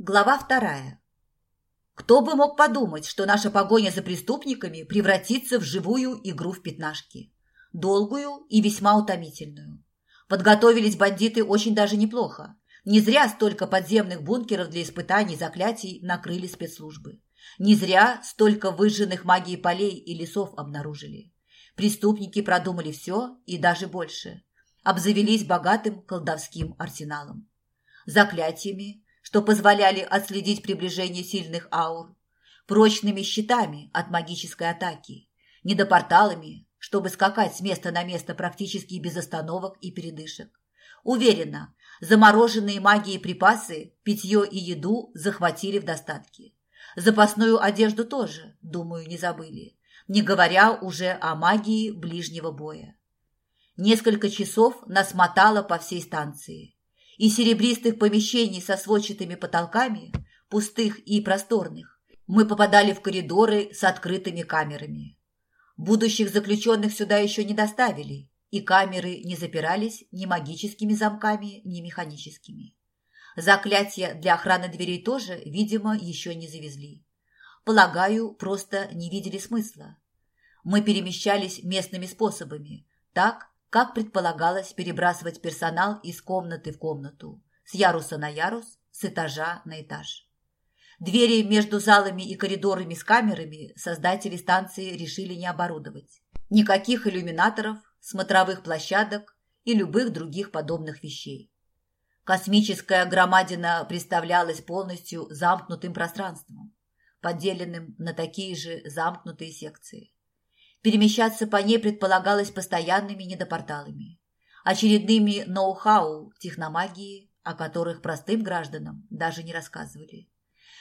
Глава вторая. Кто бы мог подумать, что наша погоня за преступниками превратится в живую игру в пятнашки. Долгую и весьма утомительную. Подготовились бандиты очень даже неплохо. Не зря столько подземных бункеров для испытаний заклятий накрыли спецслужбы. Не зря столько выжженных магией полей и лесов обнаружили. Преступники продумали все и даже больше. Обзавелись богатым колдовским арсеналом. Заклятиями, что позволяли отследить приближение сильных аур, прочными щитами от магической атаки, недопорталами, чтобы скакать с места на место практически без остановок и передышек. Уверена, замороженные магией припасы, питье и еду захватили в достатке. Запасную одежду тоже, думаю, не забыли, не говоря уже о магии ближнего боя. Несколько часов нас мотало по всей станции – и серебристых помещений со сводчатыми потолками, пустых и просторных, мы попадали в коридоры с открытыми камерами. Будущих заключенных сюда еще не доставили, и камеры не запирались ни магическими замками, ни механическими. Заклятия для охраны дверей тоже, видимо, еще не завезли. Полагаю, просто не видели смысла. Мы перемещались местными способами, так, как предполагалось перебрасывать персонал из комнаты в комнату, с яруса на ярус, с этажа на этаж. Двери между залами и коридорами с камерами создатели станции решили не оборудовать. Никаких иллюминаторов, смотровых площадок и любых других подобных вещей. Космическая громадина представлялась полностью замкнутым пространством, поделенным на такие же замкнутые секции. Перемещаться по ней предполагалось постоянными недопорталами, очередными ноу-хау техномагии, о которых простым гражданам даже не рассказывали.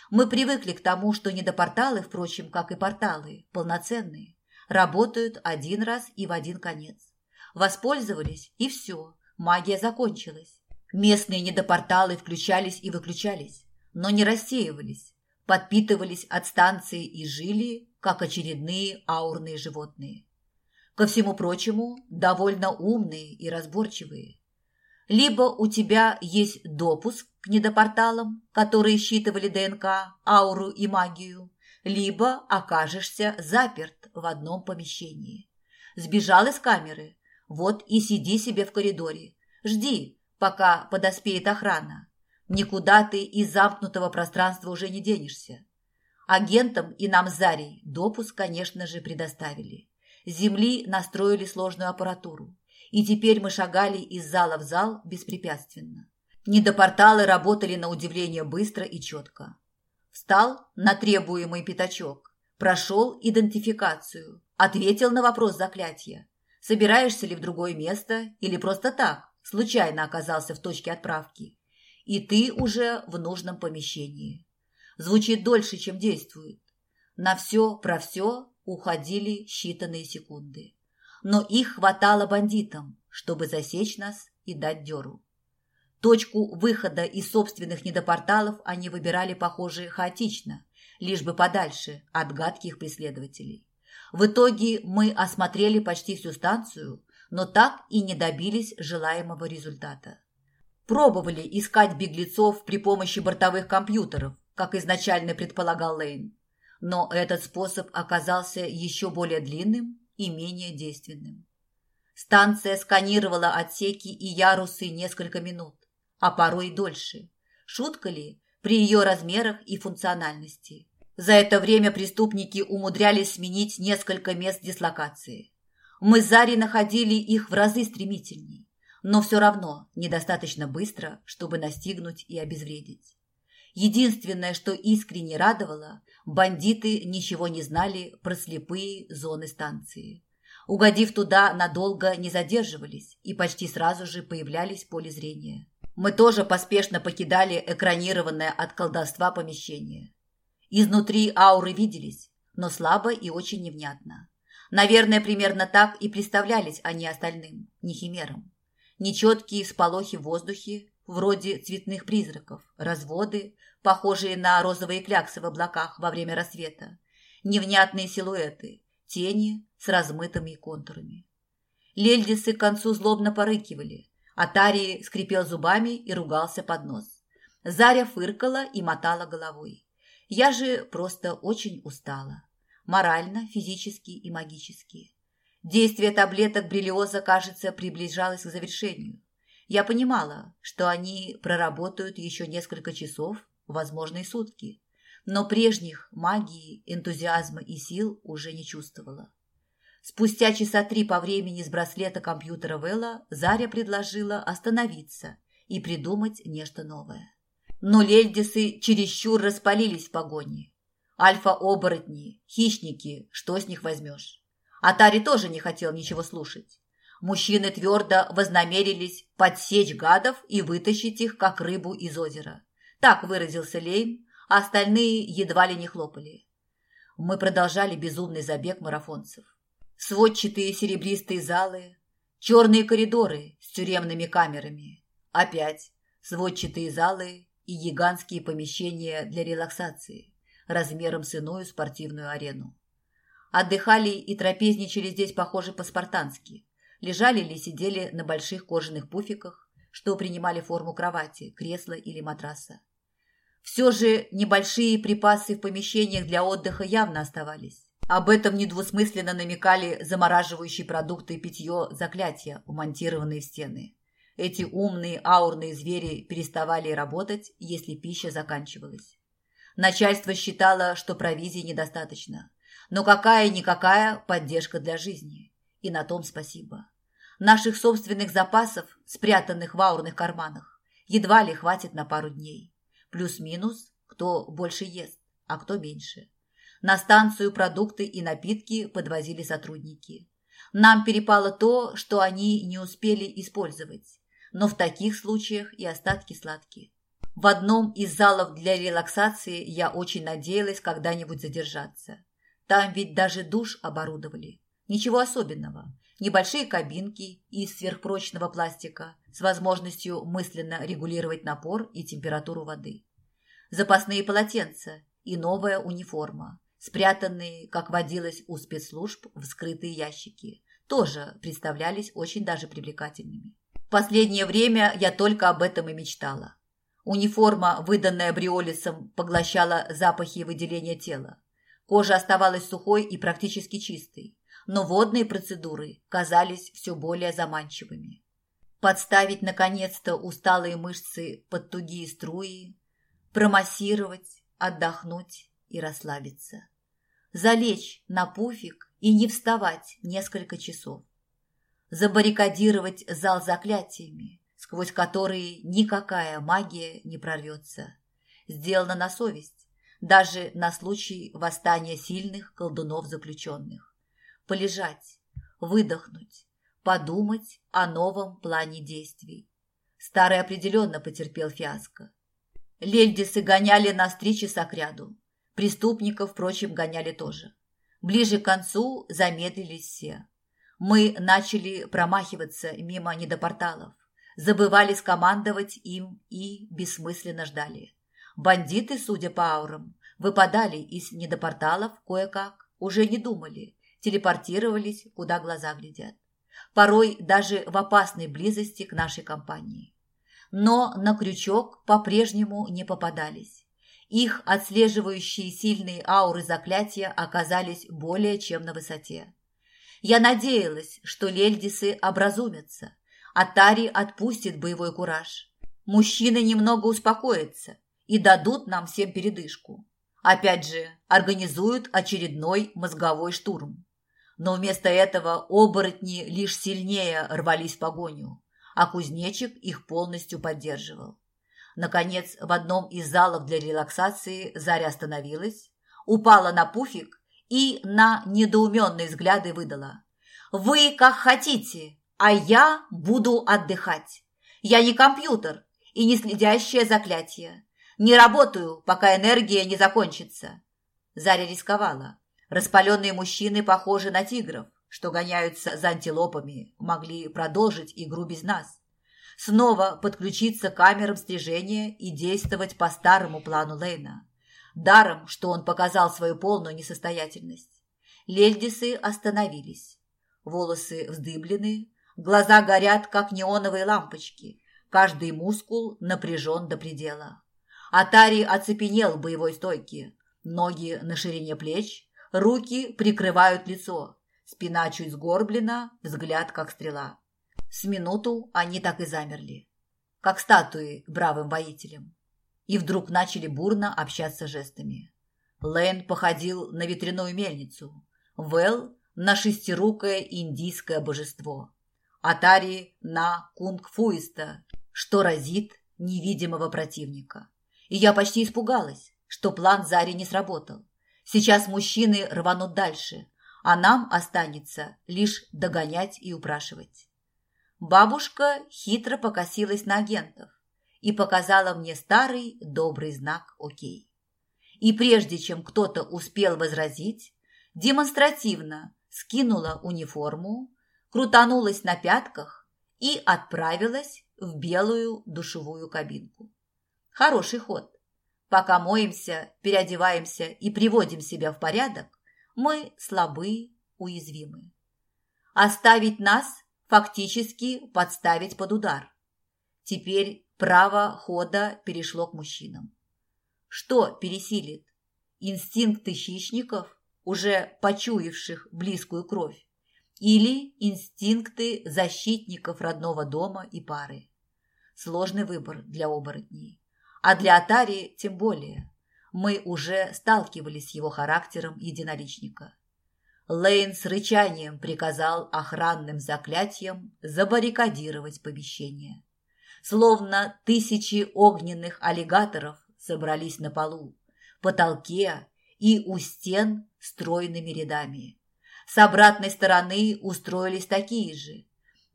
Мы привыкли к тому, что недопорталы, впрочем, как и порталы, полноценные, работают один раз и в один конец. Воспользовались, и все, магия закончилась. Местные недопорталы включались и выключались, но не рассеивались, подпитывались от станции и жили, как очередные аурные животные. Ко всему прочему, довольно умные и разборчивые. Либо у тебя есть допуск к недопорталам, которые считывали ДНК, ауру и магию, либо окажешься заперт в одном помещении. Сбежал из камеры, вот и сиди себе в коридоре. Жди, пока подоспеет охрана. Никуда ты из замкнутого пространства уже не денешься. Агентам и нам Зарей допуск, конечно же, предоставили. Земли настроили сложную аппаратуру. И теперь мы шагали из зала в зал беспрепятственно. Недопорталы работали на удивление быстро и четко. Встал на требуемый пятачок, прошел идентификацию, ответил на вопрос заклятия. Собираешься ли в другое место или просто так, случайно оказался в точке отправки и ты уже в нужном помещении. Звучит дольше, чем действует. На все про все уходили считанные секунды. Но их хватало бандитам, чтобы засечь нас и дать дёру. Точку выхода из собственных недопорталов они выбирали, похоже, хаотично, лишь бы подальше от гадких преследователей. В итоге мы осмотрели почти всю станцию, но так и не добились желаемого результата. Пробовали искать беглецов при помощи бортовых компьютеров, как изначально предполагал Лейн. Но этот способ оказался еще более длинным и менее действенным. Станция сканировала отсеки и ярусы несколько минут, а порой и дольше. Шутка ли при ее размерах и функциональности? За это время преступники умудрялись сменить несколько мест дислокации. Мы с Зари находили их в разы стремительней но все равно недостаточно быстро, чтобы настигнуть и обезвредить. Единственное, что искренне радовало, бандиты ничего не знали про слепые зоны станции. Угодив туда, надолго не задерживались и почти сразу же появлялись в поле зрения. Мы тоже поспешно покидали экранированное от колдовства помещение. Изнутри ауры виделись, но слабо и очень невнятно. Наверное, примерно так и представлялись они остальным, не химерам нечеткие сполохи в воздухе, вроде цветных призраков, разводы, похожие на розовые кляксы в облаках во время рассвета, невнятные силуэты, тени с размытыми контурами. Лельдисы к концу злобно порыкивали, а Тарий скрипел зубами и ругался под нос. Заря фыркала и мотала головой. Я же просто очень устала. Морально, физически и магически. Действие таблеток бриллиоза, кажется, приближалось к завершению. Я понимала, что они проработают еще несколько часов, возможно, и сутки. Но прежних магии, энтузиазма и сил уже не чувствовала. Спустя часа три по времени с браслета компьютера Вэлла Заря предложила остановиться и придумать нечто новое. Но лельдисы чересчур распалились в погоне. Альфа-оборотни, хищники, что с них возьмешь? Атари тоже не хотел ничего слушать. Мужчины твердо вознамерились подсечь гадов и вытащить их, как рыбу из озера. Так выразился Лейн, а остальные едва ли не хлопали. Мы продолжали безумный забег марафонцев сводчатые серебристые залы, черные коридоры с тюремными камерами, опять сводчатые залы и гигантские помещения для релаксации размером с иную спортивную арену. Отдыхали и трапезничали здесь, похоже, по-спартански. Лежали или сидели на больших кожаных пуфиках, что принимали форму кровати, кресла или матраса. Все же небольшие припасы в помещениях для отдыха явно оставались. Об этом недвусмысленно намекали замораживающие продукты и питье заклятия, умонтированные в стены. Эти умные аурные звери переставали работать, если пища заканчивалась. Начальство считало, что провизии недостаточно. Но какая-никакая поддержка для жизни. И на том спасибо. Наших собственных запасов, спрятанных в аурных карманах, едва ли хватит на пару дней. Плюс-минус, кто больше ест, а кто меньше. На станцию продукты и напитки подвозили сотрудники. Нам перепало то, что они не успели использовать. Но в таких случаях и остатки сладкие. В одном из залов для релаксации я очень надеялась когда-нибудь задержаться. Там ведь даже душ оборудовали. Ничего особенного. Небольшие кабинки из сверхпрочного пластика с возможностью мысленно регулировать напор и температуру воды. Запасные полотенца и новая униформа спрятанные, как водилось у спецслужб, в скрытые ящики, тоже представлялись очень даже привлекательными. В последнее время я только об этом и мечтала. Униформа, выданная Бриолисом, поглощала запахи выделения тела. Кожа оставалась сухой и практически чистой, но водные процедуры казались все более заманчивыми. Подставить, наконец-то, усталые мышцы под тугие струи, промассировать, отдохнуть и расслабиться. Залечь на пуфик и не вставать несколько часов. Забаррикадировать зал заклятиями, сквозь которые никакая магия не прорвется. Сделано на совесть, даже на случай восстания сильных колдунов-заключенных. Полежать, выдохнуть, подумать о новом плане действий. Старый определенно потерпел фиаско. Лельдисы гоняли нас три часа кряду. Преступников, впрочем, гоняли тоже. Ближе к концу замедлились все. Мы начали промахиваться мимо недопорталов, забывали скомандовать им и бессмысленно ждали. Бандиты, судя по аурам, выпадали из недопорталов кое-как, уже не думали, телепортировались, куда глаза глядят. Порой даже в опасной близости к нашей компании. Но на крючок по-прежнему не попадались. Их отслеживающие сильные ауры заклятия оказались более чем на высоте. Я надеялась, что лельдисы образумятся, а Тари отпустит боевой кураж. Мужчины немного успокоятся и дадут нам всем передышку. Опять же, организуют очередной мозговой штурм. Но вместо этого оборотни лишь сильнее рвались в погоню, а кузнечик их полностью поддерживал. Наконец, в одном из залов для релаксации Заря остановилась, упала на пуфик и на недоуменные взгляды выдала. «Вы как хотите, а я буду отдыхать. Я не компьютер и не следящее заклятие. Не работаю, пока энергия не закончится». Заря рисковала. Распаленные мужчины похожи на тигров, что гоняются за антилопами, могли продолжить игру без нас снова подключиться к камерам слежения и действовать по старому плану Лейна. Даром, что он показал свою полную несостоятельность. Лельдисы остановились. Волосы вздыблены, глаза горят, как неоновые лампочки. Каждый мускул напряжен до предела. Атари оцепенел в боевой стойке. Ноги на ширине плеч, руки прикрывают лицо. Спина чуть сгорблена, взгляд как стрела. С минуту они так и замерли, как статуи бравым воителям. И вдруг начали бурно общаться жестами. Лэйн походил на ветряную мельницу. Вэл – на шестирукое индийское божество. Атари – на кунг-фуиста, что разит невидимого противника. И я почти испугалась, что план Зари не сработал. Сейчас мужчины рванут дальше, а нам останется лишь догонять и упрашивать. Бабушка хитро покосилась на агентов и показала мне старый добрый знак «Окей». И прежде чем кто-то успел возразить, демонстративно скинула униформу, крутанулась на пятках и отправилась в белую душевую кабинку. Хороший ход. Пока моемся, переодеваемся и приводим себя в порядок, мы слабы, уязвимы. Оставить нас фактически подставить под удар. Теперь право хода перешло к мужчинам. Что пересилит? Инстинкты хищников, уже почуявших близкую кровь, или инстинкты защитников родного дома и пары? Сложный выбор для оборотней. А для Атари тем более. Мы уже сталкивались с его характером единоличника. Лейн с рычанием приказал охранным заклятием забаррикадировать помещение. Словно тысячи огненных аллигаторов собрались на полу, потолке и у стен стройными рядами. С обратной стороны устроились такие же.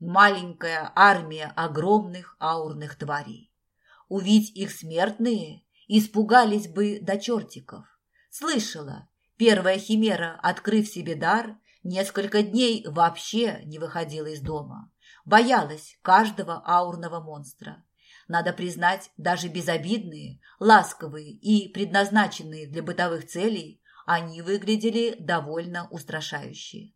Маленькая армия огромных аурных тварей. Увидь их смертные, испугались бы до чертиков. Слышала, первая химера, открыв себе дар, несколько дней вообще не выходила из дома. Боялась каждого аурного монстра. Надо признать, даже безобидные, ласковые и предназначенные для бытовых целей, они выглядели довольно устрашающе.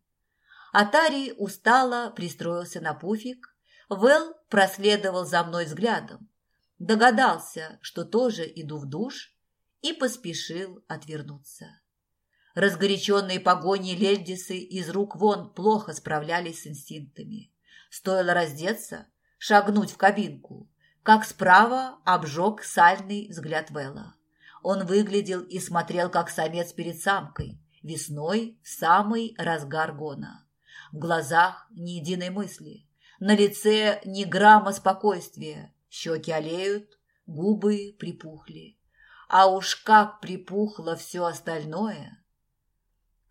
Атари устало пристроился на пуфик. Вэл проследовал за мной взглядом, догадался, что тоже иду в душ, и поспешил отвернуться. Разгоряченные погони Лельдисы из рук вон плохо справлялись с инстинктами. Стоило раздеться, шагнуть в кабинку, как справа обжег сальный взгляд Вэлла. Он выглядел и смотрел, как самец перед самкой, весной в самый разгар гона. В глазах ни единой мысли, на лице ни грамма спокойствия, Щеки олеют, губы припухли. А уж как припухло все остальное.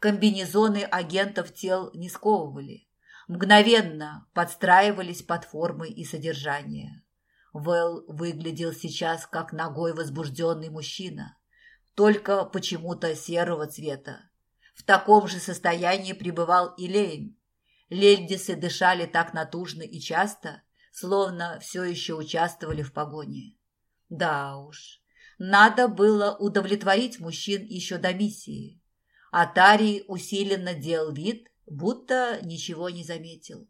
Комбинезоны агентов тел не сковывали. Мгновенно подстраивались под формы и содержание. Вэл выглядел сейчас как ногой возбужденный мужчина, только почему-то серого цвета. В таком же состоянии пребывал и Лейн. Лельдисы дышали так натужно и часто, словно все еще участвовали в погоне. Да уж, надо было удовлетворить мужчин еще до миссии. Атарий усиленно делал вид, будто ничего не заметил.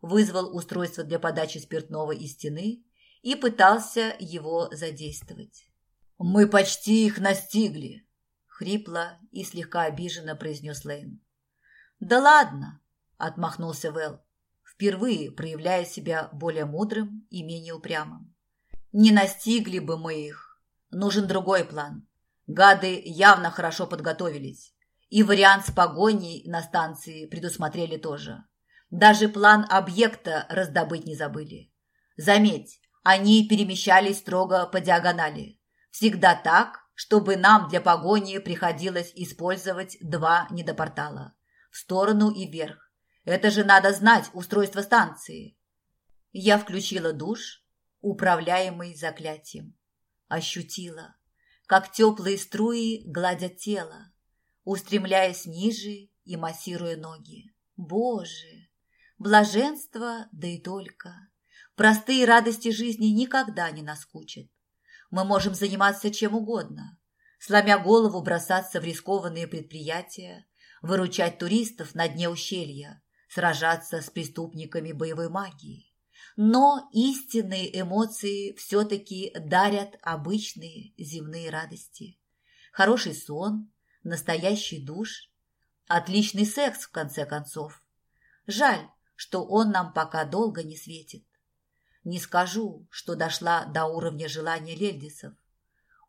Вызвал устройство для подачи спиртного из стены и пытался его задействовать. «Мы почти их настигли», — хрипло и слегка обиженно произнес Лейн. «Да ладно», — отмахнулся Вэл впервые проявляя себя более мудрым и менее упрямым. Не настигли бы мы их. Нужен другой план. Гады явно хорошо подготовились. И вариант с погоней на станции предусмотрели тоже. Даже план объекта раздобыть не забыли. Заметь, они перемещались строго по диагонали. Всегда так, чтобы нам для погони приходилось использовать два недопортала. В сторону и вверх. Это же надо знать устройство станции. Я включила душ, управляемый заклятием. Ощутила, как теплые струи гладят тело, устремляясь ниже и массируя ноги. Боже, блаженство, да и только. Простые радости жизни никогда не наскучат. Мы можем заниматься чем угодно, сломя голову бросаться в рискованные предприятия, выручать туристов на дне ущелья, сражаться с преступниками боевой магии. Но истинные эмоции все-таки дарят обычные земные радости. Хороший сон, настоящий душ, отличный секс, в конце концов. Жаль, что он нам пока долго не светит. Не скажу, что дошла до уровня желания Лельдисов.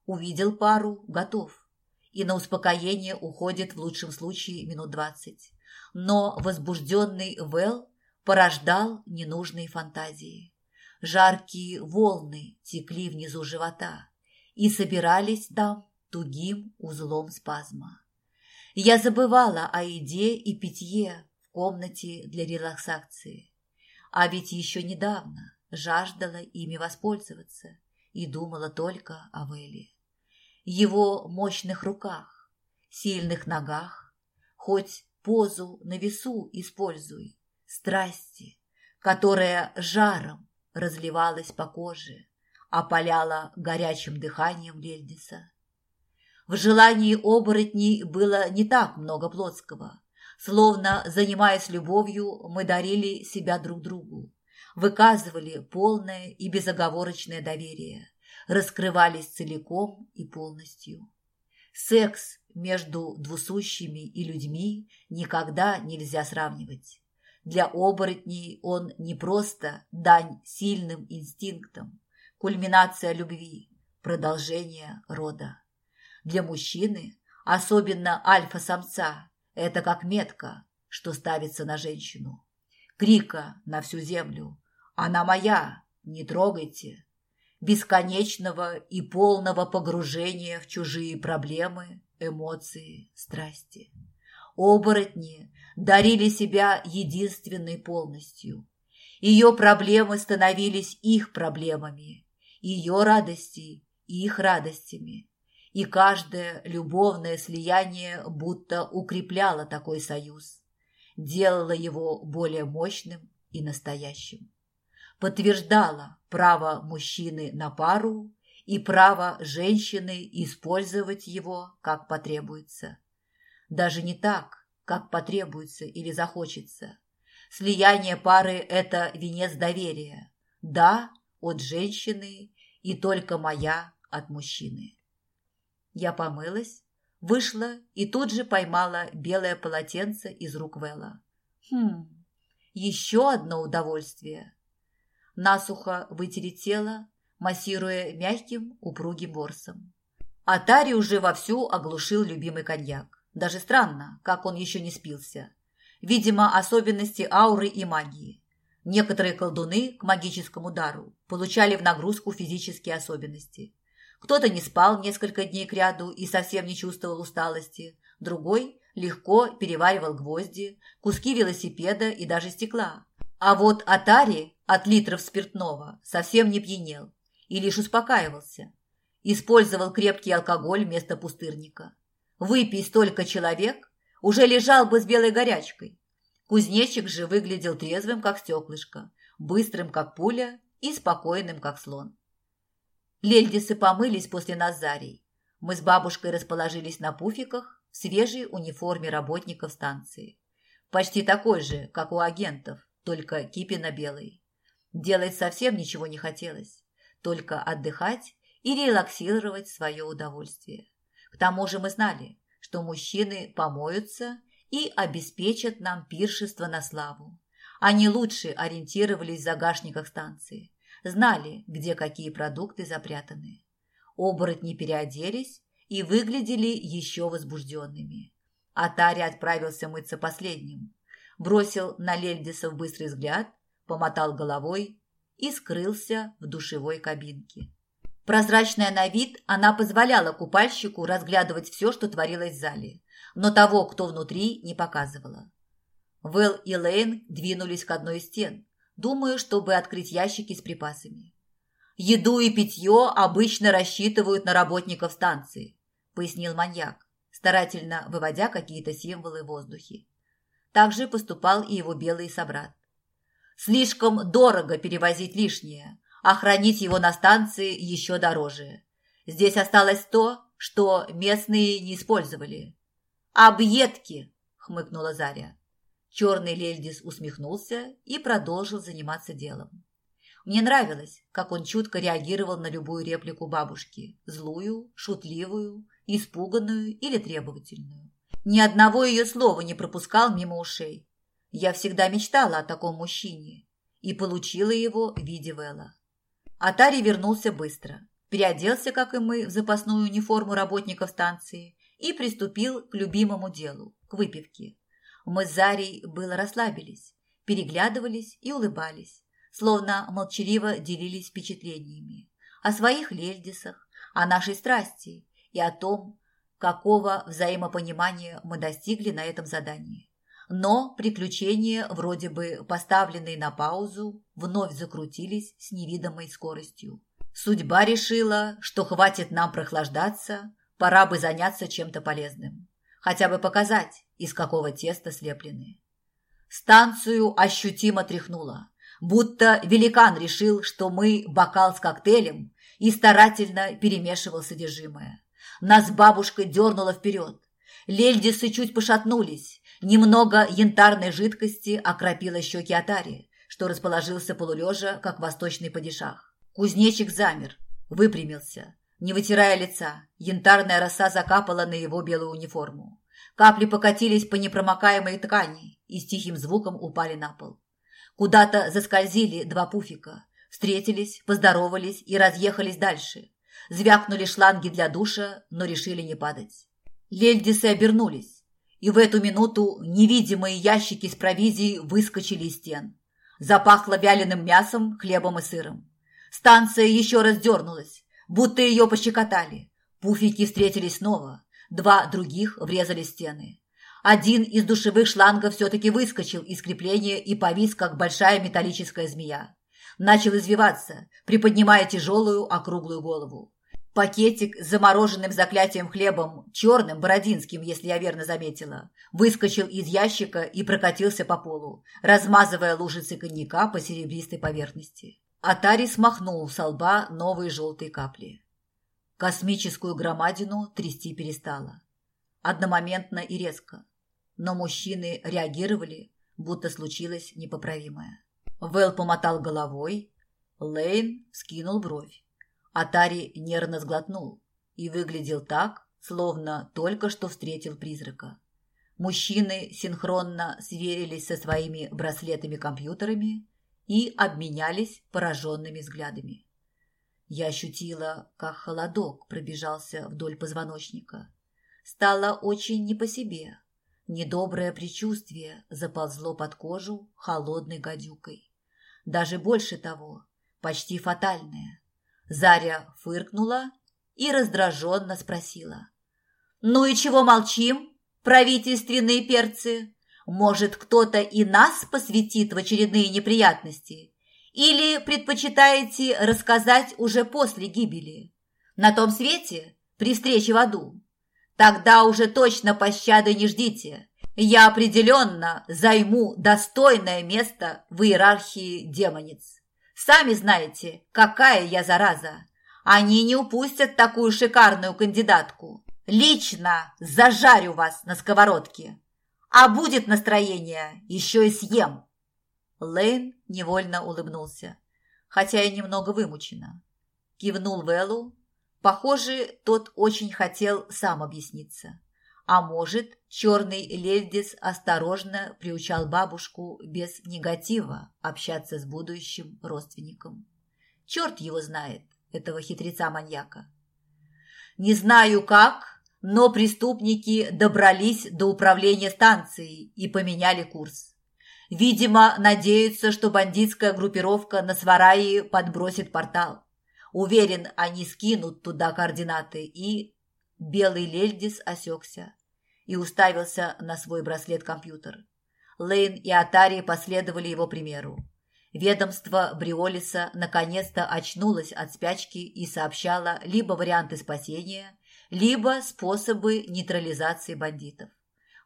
Увидел пару – готов. И на успокоение уходит в лучшем случае минут двадцать. Но возбужденный Вэл порождал ненужные фантазии. Жаркие волны текли внизу живота и собирались там тугим узлом спазма. Я забывала о еде и питье в комнате для релаксации. А ведь еще недавно жаждала ими воспользоваться и думала только о Вэле. Его мощных руках, сильных ногах, хоть позу на весу используй, страсти, которая жаром разливалась по коже, опаляла горячим дыханием Лельдиса. В желании оборотней было не так много плотского. Словно, занимаясь любовью, мы дарили себя друг другу, выказывали полное и безоговорочное доверие, раскрывались целиком и полностью. Секс между двусущими и людьми никогда нельзя сравнивать. Для оборотней он не просто дань сильным инстинктам, кульминация любви, продолжение рода. Для мужчины, особенно альфа-самца, это как метка, что ставится на женщину. Крика на всю землю «Она моя! Не трогайте!» Бесконечного и полного погружения в чужие проблемы, эмоции, страсти. Оборотни дарили себя единственной полностью. Ее проблемы становились их проблемами, ее радости – их радостями. И каждое любовное слияние будто укрепляло такой союз, делало его более мощным и настоящим. Подтверждало право мужчины на пару и право женщины использовать его, как потребуется. Даже не так, как потребуется или захочется. Слияние пары – это венец доверия. Да, от женщины и только моя от мужчины. Я помылась, вышла и тут же поймала белое полотенце из рук Вэлла. Хм, еще одно удовольствие. Насухо вытереть тело, массируя мягким упругим ворсом. Атари уже вовсю оглушил любимый коньяк. Даже странно, как он еще не спился. Видимо, особенности ауры и магии. Некоторые колдуны к магическому дару получали в нагрузку физические особенности. Кто-то не спал несколько дней кряду и совсем не чувствовал усталости. Другой легко переваривал гвозди, куски велосипеда и даже стекла. А вот Атари от литров спиртного совсем не пьянел и лишь успокаивался. Использовал крепкий алкоголь вместо пустырника. Выпей столько человек, уже лежал бы с белой горячкой. Кузнечик же выглядел трезвым, как стеклышко, быстрым, как пуля, и спокойным, как слон. Лельдисы помылись после Назарий. Мы с бабушкой расположились на пуфиках в свежей униформе работников станции. Почти такой же, как у агентов, только кипино-белый. Делать совсем ничего не хотелось, только отдыхать и релаксировать свое удовольствие. К тому же мы знали, что мужчины помоются и обеспечат нам пиршество на славу. Они лучше ориентировались в загашниках станции, знали, где какие продукты запрятаны. Оборотни переоделись и выглядели еще возбужденными. Атари отправился мыться последним. Бросил на Лельдисов быстрый взгляд, помотал головой и скрылся в душевой кабинке. Прозрачная на вид, она позволяла купальщику разглядывать все, что творилось в зале, но того, кто внутри, не показывала. Вэл и Лейн двинулись к одной из стен, Думаю, чтобы открыть ящики с припасами. Еду и питье обычно рассчитывают на работников станции, пояснил маньяк, старательно выводя какие-то символы в воздухе. Так же поступал и его белый собрат. Слишком дорого перевозить лишнее, а хранить его на станции еще дороже. Здесь осталось то, что местные не использовали. «Объедки!» – хмыкнула Заря. Черный Лельдис усмехнулся и продолжил заниматься делом. Мне нравилось, как он чутко реагировал на любую реплику бабушки – злую, шутливую, испуганную или требовательную. Ни одного ее слова не пропускал мимо ушей. Я всегда мечтала о таком мужчине и получила его в виде Вэлла. Атари вернулся быстро, переоделся, как и мы, в запасную униформу работников станции и приступил к любимому делу – к выпивке. Мы с Зарей было расслабились, переглядывались и улыбались, словно молчаливо делились впечатлениями о своих лельдисах, о нашей страсти и о том, какого взаимопонимания мы достигли на этом задании. Но приключения, вроде бы поставленные на паузу, вновь закрутились с невидимой скоростью. Судьба решила, что хватит нам прохлаждаться, пора бы заняться чем-то полезным. Хотя бы показать, из какого теста слеплены. Станцию ощутимо тряхнуло, будто великан решил, что мы бокал с коктейлем и старательно перемешивал содержимое. Нас бабушка дернула вперед. Лельдисы чуть пошатнулись. Немного янтарной жидкости окропило щеки Атари, что расположился полулежа, как восточный падишах. Кузнечик замер, выпрямился, не вытирая лица. Янтарная роса закапала на его белую униформу. Капли покатились по непромокаемой ткани и с тихим звуком упали на пол. Куда-то заскользили два пуфика, встретились, поздоровались и разъехались дальше. Звякнули шланги для душа, но решили не падать. Лельдисы обернулись, и в эту минуту невидимые ящики с провизией выскочили из стен. Запахло вяленым мясом, хлебом и сыром. Станция еще раз дернулась, будто ее пощекотали. Пуфики встретились снова, два других врезали стены. Один из душевых шлангов все-таки выскочил из крепления и повис, как большая металлическая змея. Начал извиваться, приподнимая тяжелую округлую голову. Пакетик с замороженным заклятием хлебом, черным, бородинским, если я верно заметила, выскочил из ящика и прокатился по полу, размазывая лужицы коньяка по серебристой поверхности. Атари смахнул с лба новые желтые капли. Космическую громадину трясти перестала. Одномоментно и резко. Но мужчины реагировали, будто случилось непоправимое. Вэл помотал головой, Лейн скинул бровь. Атари нервно сглотнул и выглядел так, словно только что встретил призрака. Мужчины синхронно сверились со своими браслетами-компьютерами и обменялись пораженными взглядами. Я ощутила, как холодок пробежался вдоль позвоночника. Стало очень не по себе. Недоброе предчувствие заползло под кожу холодной гадюкой. Даже больше того, почти фатальное. Заря фыркнула и раздраженно спросила. «Ну и чего молчим, правительственные перцы? Может, кто-то и нас посвятит в очередные неприятности? Или предпочитаете рассказать уже после гибели? На том свете, при встрече в аду? Тогда уже точно пощады не ждите. Я определенно займу достойное место в иерархии демониц». Сами знаете, какая я зараза. Они не упустят такую шикарную кандидатку. Лично зажарю вас на сковородке. А будет настроение, еще и съем. Лейн невольно улыбнулся, хотя и немного вымученно. Кивнул Вэллу. Похоже, тот очень хотел сам объясниться. А может, черный Лельдис осторожно приучал бабушку без негатива общаться с будущим родственником. Черт его знает, этого хитреца-маньяка. Не знаю как, но преступники добрались до управления станцией и поменяли курс. Видимо, надеются, что бандитская группировка на Свараи подбросит портал. Уверен, они скинут туда координаты и... Белый Лельдис осекся и уставился на свой браслет-компьютер. Лейн и Атари последовали его примеру. Ведомство Бриолиса наконец-то очнулось от спячки и сообщало либо варианты спасения, либо способы нейтрализации бандитов.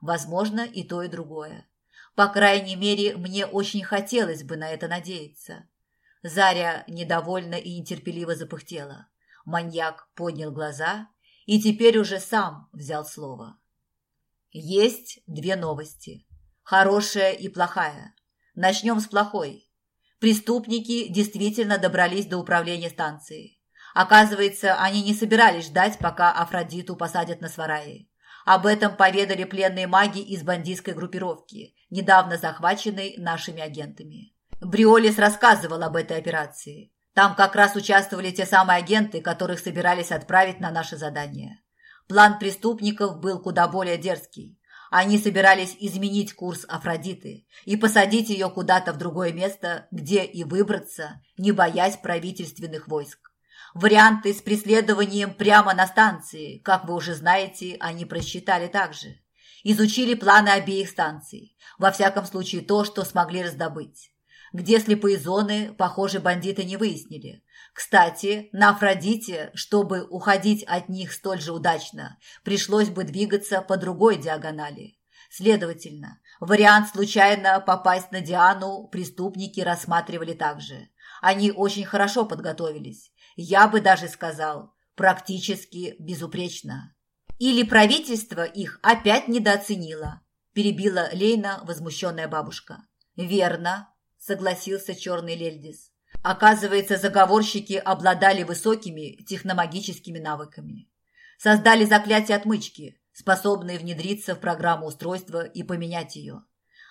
Возможно, и то, и другое. По крайней мере, мне очень хотелось бы на это надеяться. Заря недовольно и нетерпеливо запыхтела. Маньяк поднял глаза и теперь уже сам взял слово. Есть две новости. Хорошая и плохая. Начнем с плохой. Преступники действительно добрались до управления станцией. Оказывается, они не собирались ждать, пока Афродиту посадят на свараи. Об этом поведали пленные маги из бандитской группировки, недавно захваченной нашими агентами. Бриолис рассказывал об этой операции. Там как раз участвовали те самые агенты, которых собирались отправить на наше задание. План преступников был куда более дерзкий. Они собирались изменить курс Афродиты и посадить ее куда-то в другое место, где и выбраться, не боясь правительственных войск. Варианты с преследованием прямо на станции, как вы уже знаете, они просчитали также. Изучили планы обеих станций, во всяком случае то, что смогли раздобыть. Где слепые зоны, похоже, бандиты не выяснили. Кстати, на Афродите, чтобы уходить от них столь же удачно, пришлось бы двигаться по другой диагонали. Следовательно, вариант случайно попасть на Диану преступники рассматривали также. Они очень хорошо подготовились. Я бы даже сказал, практически безупречно. Или правительство их опять недооценило, перебила Лейна возмущенная бабушка. Верно, согласился черный Лельдис. Оказывается, заговорщики обладали высокими техномагическими навыками. Создали заклятие отмычки, способные внедриться в программу устройства и поменять ее.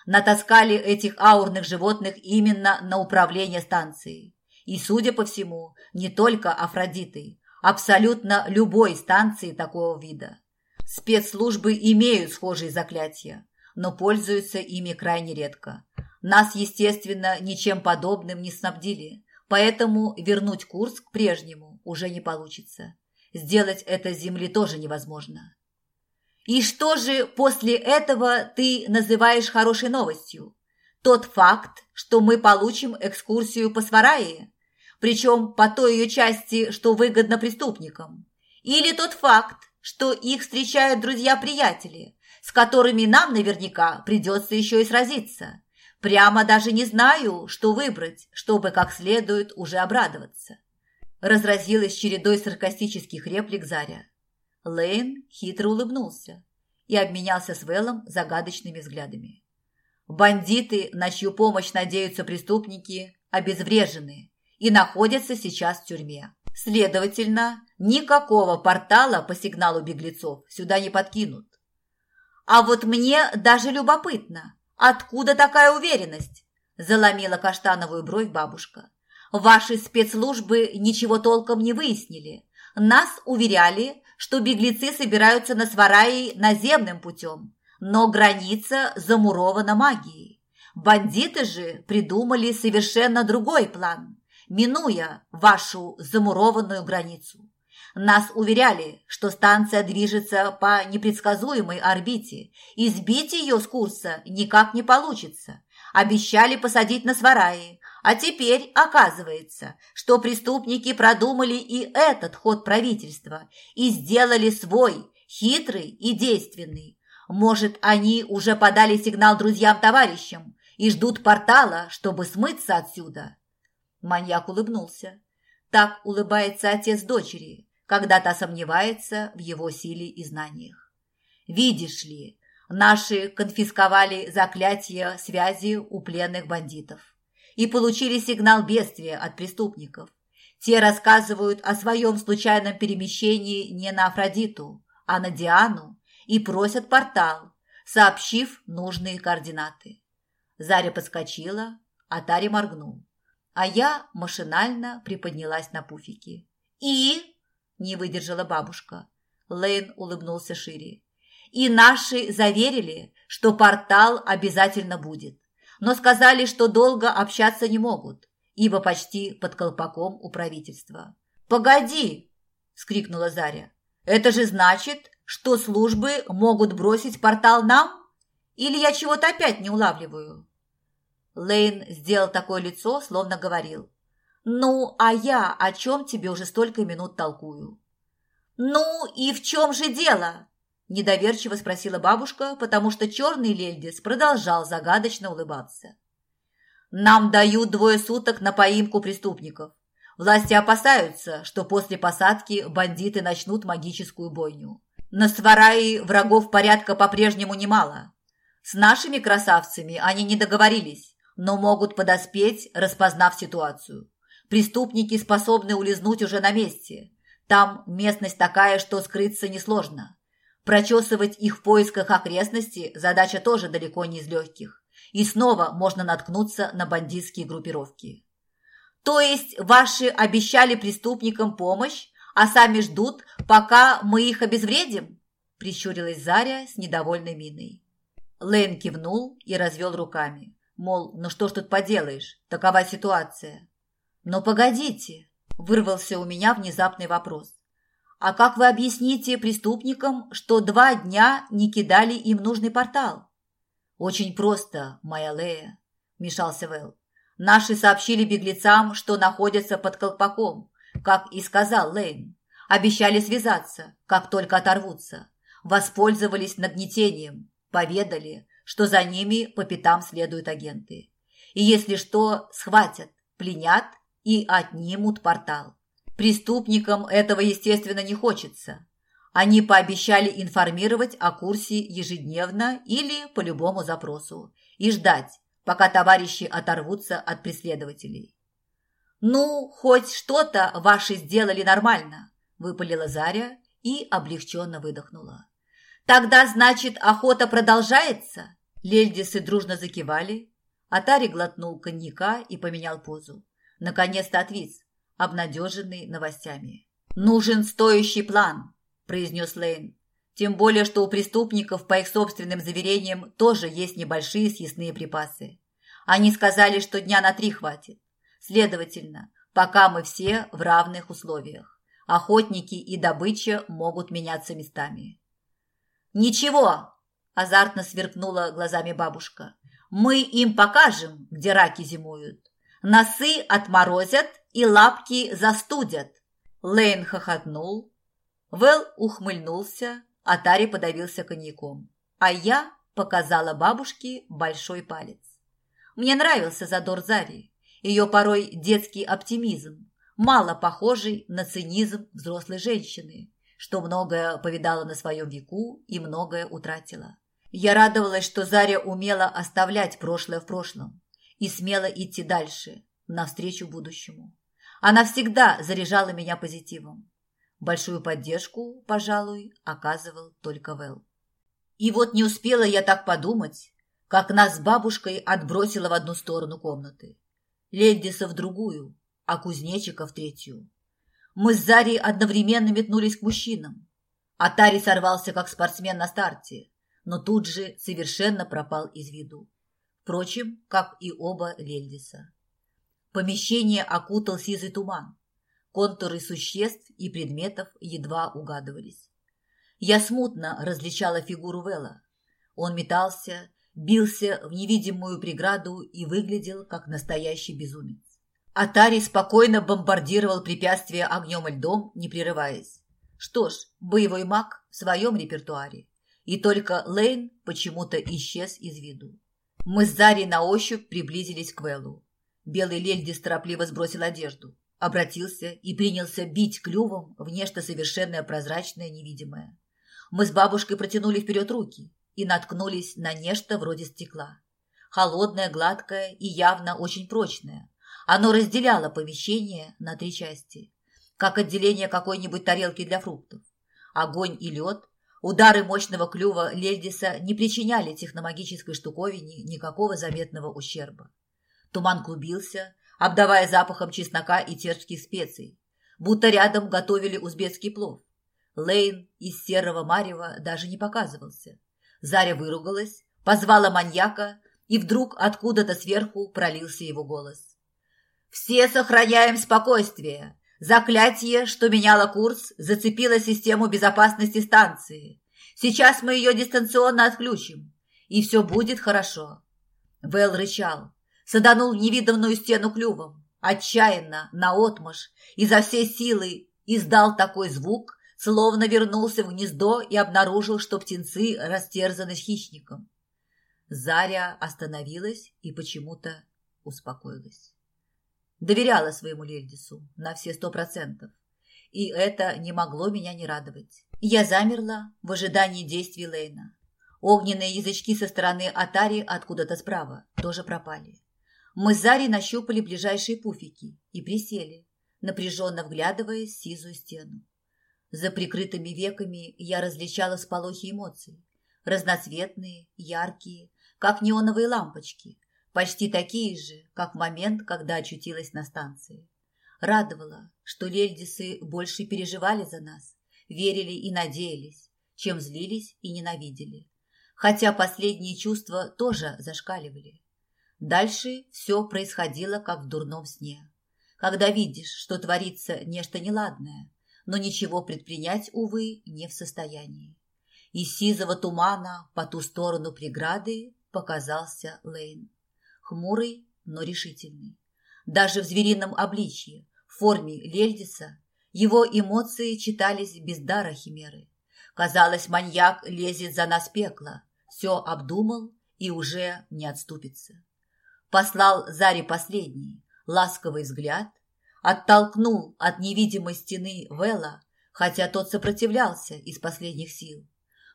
Натаскали этих аурных животных именно на управление станцией. И, судя по всему, не только Афродитой, абсолютно любой станции такого вида. Спецслужбы имеют схожие заклятия, но пользуются ими крайне редко. Нас, естественно, ничем подобным не снабдили, поэтому вернуть курс к прежнему уже не получится. Сделать это с Земли тоже невозможно. И что же после этого ты называешь хорошей новостью? Тот факт, что мы получим экскурсию по Свараи, причем по той ее части, что выгодно преступникам? Или тот факт, что их встречают друзья-приятели, с которыми нам наверняка придется еще и сразиться? Прямо даже не знаю, что выбрать, чтобы как следует уже обрадоваться. Разразилась чередой саркастических реплик Заря. Лейн хитро улыбнулся и обменялся с Вэллом загадочными взглядами. Бандиты, на чью помощь надеются преступники, обезврежены и находятся сейчас в тюрьме. Следовательно, никакого портала по сигналу беглецов сюда не подкинут. А вот мне даже любопытно, «Откуда такая уверенность?» – заломила каштановую бровь бабушка. «Ваши спецслужбы ничего толком не выяснили. Нас уверяли, что беглецы собираются на Свараи наземным путем, но граница замурована магией. Бандиты же придумали совершенно другой план, минуя вашу замурованную границу. Нас уверяли, что станция движется по непредсказуемой орбите, и сбить ее с курса никак не получится. Обещали посадить на свараи, а теперь оказывается, что преступники продумали и этот ход правительства и сделали свой, хитрый и действенный. Может, они уже подали сигнал друзьям-товарищам и ждут портала, чтобы смыться отсюда? Маньяк улыбнулся. Так улыбается отец дочери, когда та сомневается в его силе и знаниях. Видишь ли, наши конфисковали заклятие связи у пленных бандитов и получили сигнал бедствия от преступников. Те рассказывают о своем случайном перемещении не на Афродиту, а на Диану и просят портал, сообщив нужные координаты. Заря подскочила, а Тари моргнул, а я машинально приподнялась на пуфике. «И?» Не выдержала бабушка. Лейн улыбнулся шире. И наши заверили, что портал обязательно будет, но сказали, что долго общаться не могут, ибо почти под колпаком у правительства. «Погоди!» – скрикнула Заря. «Это же значит, что службы могут бросить портал нам? Или я чего-то опять не улавливаю?» Лейн сделал такое лицо, словно говорил. «Ну, а я о чем тебе уже столько минут толкую?» «Ну и в чем же дело?» – недоверчиво спросила бабушка, потому что черный Лельдис продолжал загадочно улыбаться. «Нам дают двое суток на поимку преступников. Власти опасаются, что после посадки бандиты начнут магическую бойню. На Свараи врагов порядка по-прежнему немало. С нашими красавцами они не договорились, но могут подоспеть, распознав ситуацию. Преступники способны улизнуть уже на месте. Там местность такая, что скрыться несложно. Прочесывать их в поисках окрестностей задача тоже далеко не из легких. И снова можно наткнуться на бандитские группировки. То есть ваши обещали преступникам помощь, а сами ждут, пока мы их обезвредим? Прищурилась Заря с недовольной миной. Лейн кивнул и развел руками. Мол, ну что ж тут поделаешь, такова ситуация. Но погодите, вырвался у меня внезапный вопрос. А как вы объясните преступникам, что два дня не кидали им нужный портал? Очень просто, моя Лея, вмешался Вэл. Наши сообщили беглецам, что находятся под колпаком, как и сказал Лейн. Обещали связаться, как только оторвутся. Воспользовались нагнетением, поведали, что за ними по пятам следуют агенты. И если что, схватят, пленят и отнимут портал. Преступникам этого, естественно, не хочется. Они пообещали информировать о курсе ежедневно или по любому запросу и ждать, пока товарищи оторвутся от преследователей. «Ну, хоть что-то ваши сделали нормально», – выпалила Заря и облегченно выдохнула. «Тогда, значит, охота продолжается?» Лельдисы дружно закивали. Атари глотнул коньяка и поменял позу. Наконец-то отвис, обнадеженный новостями. «Нужен стоящий план», – произнес Лейн. «Тем более, что у преступников, по их собственным заверениям, тоже есть небольшие съестные припасы. Они сказали, что дня на три хватит. Следовательно, пока мы все в равных условиях. Охотники и добыча могут меняться местами». «Ничего!» – азартно сверкнула глазами бабушка. «Мы им покажем, где раки зимуют. Носы отморозят и лапки застудят. Лейн хохотнул. Вэл ухмыльнулся, а Тари подавился коньяком. А я показала бабушке большой палец. Мне нравился задор Зари, ее порой детский оптимизм, мало похожий на цинизм взрослой женщины, что многое повидала на своем веку и многое утратила. Я радовалась, что Заря умела оставлять прошлое в прошлом, и смело идти дальше, навстречу будущему. Она всегда заряжала меня позитивом. Большую поддержку, пожалуй, оказывал только Вэл. И вот не успела я так подумать, как нас с бабушкой отбросило в одну сторону комнаты. Лельдиса в другую, а кузнечика в третью. Мы с Зарей одновременно метнулись к мужчинам. Атари сорвался как спортсмен на старте, но тут же совершенно пропал из виду. Впрочем, как и оба Лельдиса. Помещение окутал сизый туман. Контуры существ и предметов едва угадывались. Я смутно различала фигуру Вела. Он метался, бился в невидимую преграду и выглядел как настоящий безумец. Атари спокойно бомбардировал препятствия огнем и льдом, не прерываясь. Что ж, боевой маг в своем репертуаре. И только Лейн почему-то исчез из виду. Мы с Зари на ощупь приблизились к Вэллу. Белый лельдис торопливо сбросил одежду, обратился и принялся бить клювом в нечто совершенно прозрачное, невидимое. Мы с бабушкой протянули вперед руки и наткнулись на нечто вроде стекла. Холодное, гладкое и явно очень прочное. Оно разделяло помещение на три части, как отделение какой-нибудь тарелки для фруктов. Огонь и лед, удары мощного клюва Лельдиса не причиняли техномагической штуковине никакого заметного ущерба. Туман клубился, обдавая запахом чеснока и терпких специй, будто рядом готовили узбекский плов. Лейн из серого марева даже не показывался. Заря выругалась, позвала маньяка, и вдруг откуда-то сверху пролился его голос. «Все сохраняем спокойствие. Заклятие, что меняло курс, зацепило систему безопасности станции. Сейчас мы ее дистанционно отключим, и все будет хорошо». Вэл рычал, саданул невиданную стену клювом, отчаянно, наотмашь, изо всей силы издал такой звук, словно вернулся в гнездо и обнаружил, что птенцы растерзаны хищником. Заря остановилась и почему-то успокоилась. Доверяла своему Лельдису на все сто процентов, и это не могло меня не радовать. Я замерла в ожидании действий Лейна. Огненные язычки со стороны Атари откуда-то справа тоже пропали. Мы с Зарей нащупали ближайшие пуфики и присели, напряженно вглядываясь в сизую стену. За прикрытыми веками я различала сполохи эмоций, разноцветные, яркие, как неоновые лампочки, почти такие же, как в момент, когда очутилась на станции. Радовало, что лельдисы больше переживали за нас, верили и надеялись, чем злились и ненавидели. Хотя последние чувства тоже зашкаливали. Дальше все происходило, как в дурном сне. Когда видишь, что творится нечто неладное, но ничего предпринять, увы, не в состоянии. Из сизого тумана по ту сторону преграды показался Лейн. Хмурый, но решительный. Даже в зверином обличье, в форме Лельдиса, его эмоции читались без дара химеры. Казалось, маньяк лезет за нас пекло, все обдумал и уже не отступится. Послал Заре последний, ласковый взгляд, оттолкнул от невидимой стены Вела, хотя тот сопротивлялся из последних сил.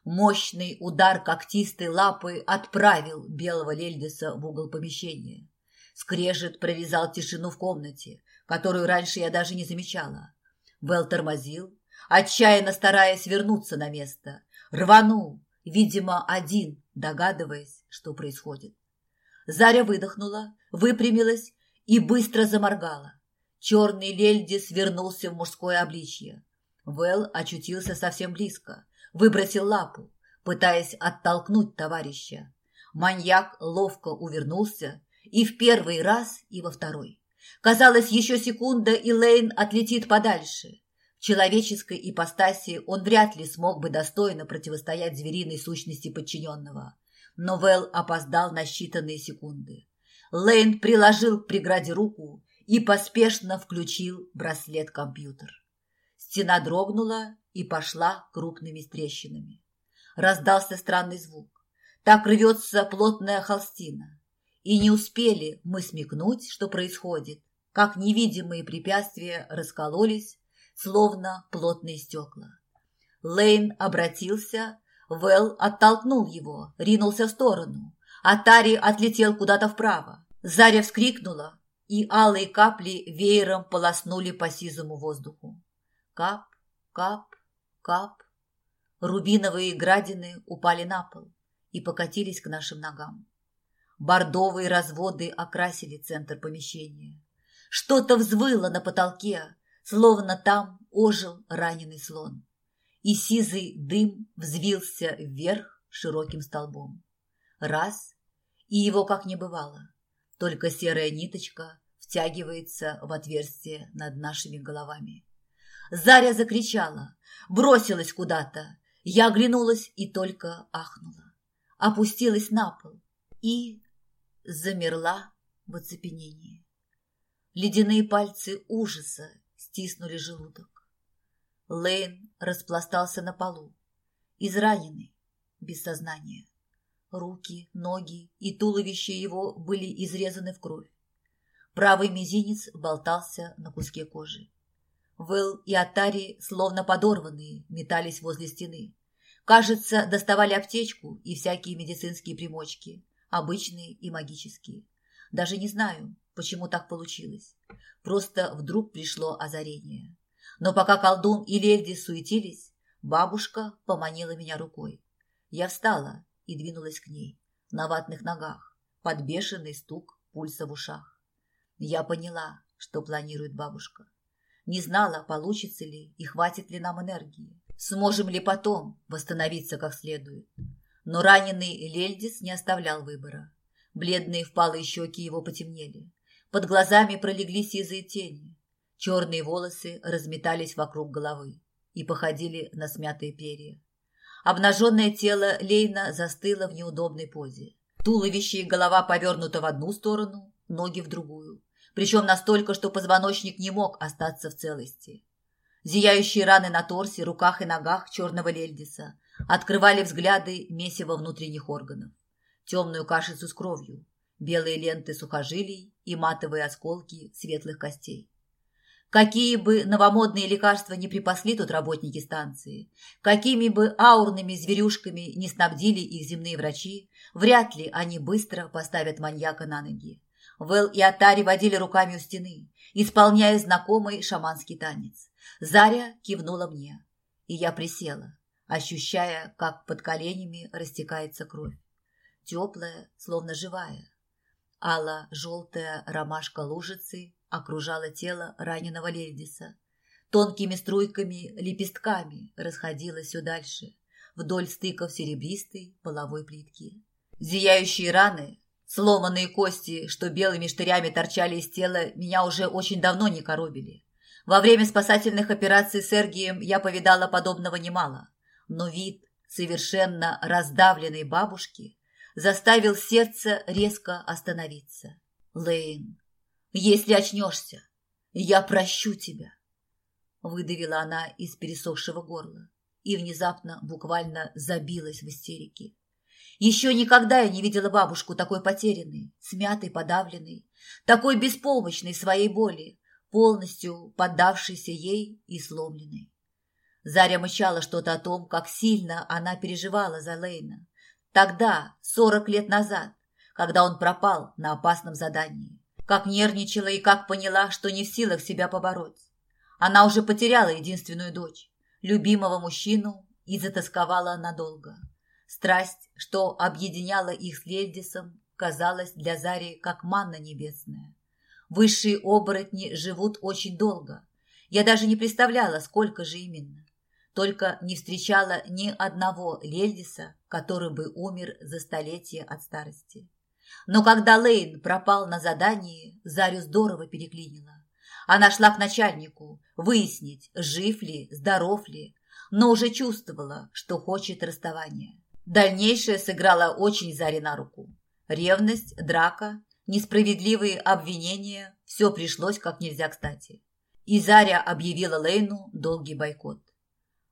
Мощный удар когтистой лапы отправил белого Лельдиса в угол помещения. Скрежет прорезал тишину в комнате, которую раньше я даже не замечала. Вэл тормозил, отчаянно стараясь вернуться на место. Рванул, видимо, один, догадываясь, что происходит. Заря выдохнула, выпрямилась и быстро заморгала. Черный лельди свернулся в мужское обличье. Вэл очутился совсем близко, выбросил лапу, пытаясь оттолкнуть товарища. Маньяк ловко увернулся и в первый раз, и во второй. Казалось, еще секунда, и Лейн отлетит подальше. В человеческой ипостаси он вряд ли смог бы достойно противостоять звериной сущности подчиненного. Но Вэл опоздал на считанные секунды. Лейн приложил к преграде руку и поспешно включил браслет-компьютер. Стена дрогнула и пошла крупными трещинами. Раздался странный звук. Так рвется плотная холстина. И не успели мы смекнуть, что происходит, как невидимые препятствия раскололись, словно плотные стекла. Лейн обратился, Вэл оттолкнул его, ринулся в сторону. Атари отлетел куда-то вправо. Заря вскрикнула, и алые капли веером полоснули по сизому воздуху. Кап, кап, кап. Рубиновые градины упали на пол и покатились к нашим ногам. Бордовые разводы окрасили центр помещения. Что-то взвыло на потолке, словно там ожил раненый слон. И сизый дым взвился вверх широким столбом. Раз, и его как не бывало. Только серая ниточка втягивается в отверстие над нашими головами. Заря закричала, бросилась куда-то. Я оглянулась и только ахнула. Опустилась на пол и замерла в оцепенении. Ледяные пальцы ужаса стиснули желудок. Лейн распластался на полу, израненный, без сознания. Руки, ноги и туловище его были изрезаны в кровь. Правый мизинец болтался на куске кожи. Вэл и Атари, словно подорванные, метались возле стены. Кажется, доставали аптечку и всякие медицинские примочки обычные и магические. Даже не знаю, почему так получилось. Просто вдруг пришло озарение. Но пока колдун и Лельди суетились, бабушка поманила меня рукой. Я встала и двинулась к ней, на ватных ногах, под бешеный стук пульса в ушах. Я поняла, что планирует бабушка. Не знала, получится ли и хватит ли нам энергии. Сможем ли потом восстановиться как следует. Но раненый Лельдис не оставлял выбора. Бледные впалые щеки его потемнели. Под глазами пролегли сизые тени. Черные волосы разметались вокруг головы и походили на смятые перья. Обнаженное тело Лейна застыло в неудобной позе. Туловище и голова повернуты в одну сторону, ноги в другую. Причем настолько, что позвоночник не мог остаться в целости. Зияющие раны на торсе, руках и ногах черного Лельдиса открывали взгляды месива внутренних органов, темную кашицу с кровью, белые ленты сухожилий и матовые осколки светлых костей. Какие бы новомодные лекарства не припасли тут работники станции, какими бы аурными зверюшками не снабдили их земные врачи, вряд ли они быстро поставят маньяка на ноги. Вэл и Атари водили руками у стены, исполняя знакомый шаманский танец. Заря кивнула мне, и я присела, ощущая, как под коленями растекается кровь. Теплая, словно живая. Алла-желтая ромашка лужицы окружала тело раненого Лельдиса. Тонкими струйками, лепестками расходилась все дальше, вдоль стыков серебристой половой плитки. Зияющие раны, сломанные кости, что белыми штырями торчали из тела, меня уже очень давно не коробили. Во время спасательных операций с Эргием я повидала подобного немало, но вид совершенно раздавленной бабушки заставил сердце резко остановиться. «Лейн, если очнешься, я прощу тебя», выдавила она из пересохшего горла и внезапно буквально забилась в истерике. Еще никогда я не видела бабушку такой потерянной, смятой, подавленной, такой беспомощной своей боли, полностью поддавшейся ей и сломленной. Заря мычала что-то о том, как сильно она переживала за Лейна. Тогда, сорок лет назад, когда он пропал на опасном задании. Как нервничала и как поняла, что не в силах себя побороть. Она уже потеряла единственную дочь, любимого мужчину, и затасковала надолго. Страсть, что объединяла их с Лельдисом, казалась для Зари как манна небесная. Высшие оборотни живут очень долго. Я даже не представляла, сколько же именно. Только не встречала ни одного Лельдиса, который бы умер за столетие от старости. Но когда Лейн пропал на задании, Зарю здорово переклинила. Она шла к начальнику, выяснить, жив ли, здоров ли, но уже чувствовала, что хочет расставания. Дальнейшее сыграло очень Заре на руку. Ревность, драка, несправедливые обвинения – все пришлось как нельзя кстати. И Заря объявила Лейну долгий бойкот.